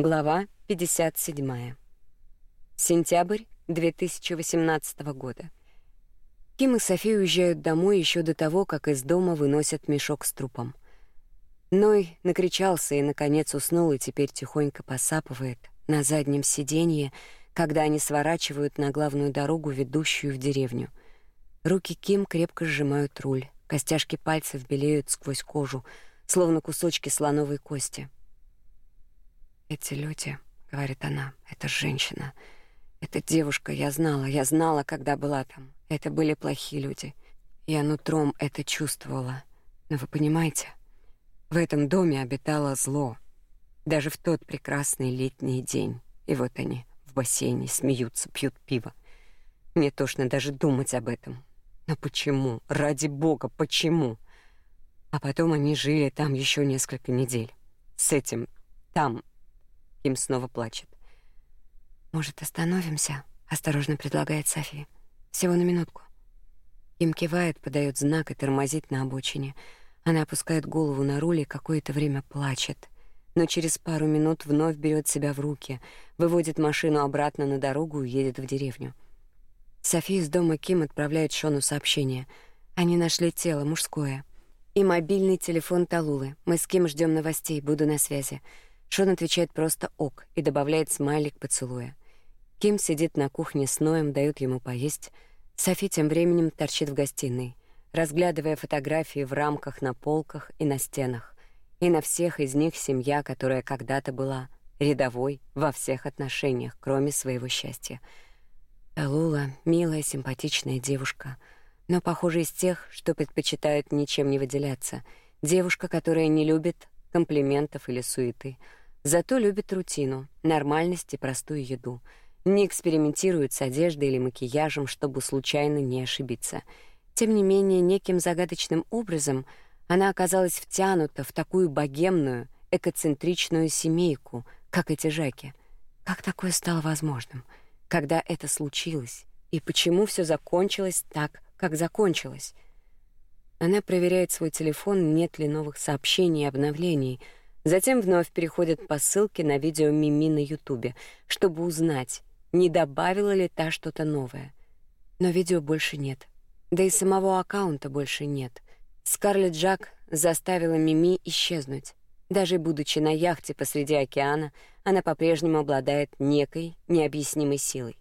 Глава 57. Сентябрь 2018 года. Ким и Софи уезжают домой еще до того, как из дома выносят мешок с трупом. Ной накричался и наконец уснул и теперь тихонько посапывает на заднем сиденье, когда они сворачивают на главную дорогу, ведущую в деревню. Руки Ким крепко сжимают руль, костяшки пальцев белеют сквозь кожу, словно кусочки слоновой кости. Эти люди, говорит она, это женщина. Эта девушка, я знала, я знала, когда была там. Это были плохие люди. Я нутром это чувствовала. Но вы понимаете, в этом доме обитало зло. Даже в тот прекрасный летний день. И вот они в бассейне смеются, пьют пиво. Мне тошно даже думать об этом. Но почему? Ради бога, почему? А потом они жили там еще несколько недель. С этим там Ким снова плачет. Может, остановимся? осторожно предлагает София. Всего на минутку. Ким кивает, подает знак и тормозит на обочине. Она опускает голову на руль и какое-то время плачет, но через пару минут вновь берет себя в руки, выводит машину обратно на дорогу и едет в деревню. София из дома Ким отправляет Шону сообщение. Они нашли тело мужское и мобильный телефон Талулы. Мы с Ким ждем новостей, буду на связи. Шон отвечает просто ок и добавляет смайлик поцелуя. Ким сидит на кухне с Ноем, дает ему поесть. Софи тем временем торчит в гостиной, разглядывая фотографии в рамках на полках и на стенах. И на всех из них семья, которая когда-то была рядовой во всех отношениях, кроме своего счастья. Талула — милая, симпатичная девушка, но, похоже, из тех, что предпочитают ничем не выделяться. Девушка, которая не любит комплиментов или суеты — Зато любит рутину, нормальность и простую еду. Не экспериментирует с одеждой или макияжем, чтобы случайно не ошибиться. Тем не менее, неким загадочным образом она оказалась втянута в такую богемную, экоцентричную семейку, как эти Жаки. Как такое стало возможным? Когда это случилось? И почему все закончилось так, как закончилось? Она проверяет свой телефон, нет ли новых сообщений и обновлений — Затем вновь переходит по ссылке на видео Мими на Ютубе, чтобы узнать, не добавила ли та что-то новое. Но видео больше нет. Да и самого аккаунта больше нет. Скарлетт Джак заставила Мими исчезнуть. Даже будучи на яхте посреди океана, она по-прежнему обладает некой необъяснимой силой.